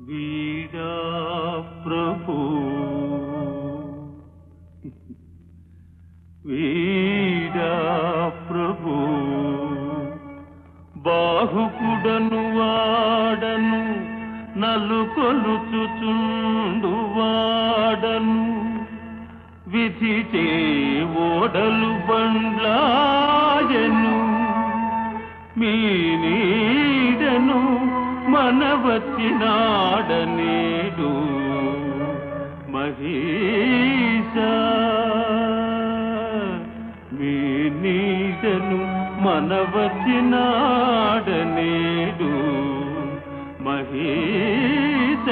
వీడా ప్రభు. వీడా ప్రభు. బాహుకుడను వాడను నలుకొలుచుచుండు వాడను. విధిచే ఓడలు బండ్లాయను. మీ మానవచ్చినాడనేడు మహీషా మీ నీడను మనవచ్చినాడనేడు మహేశ.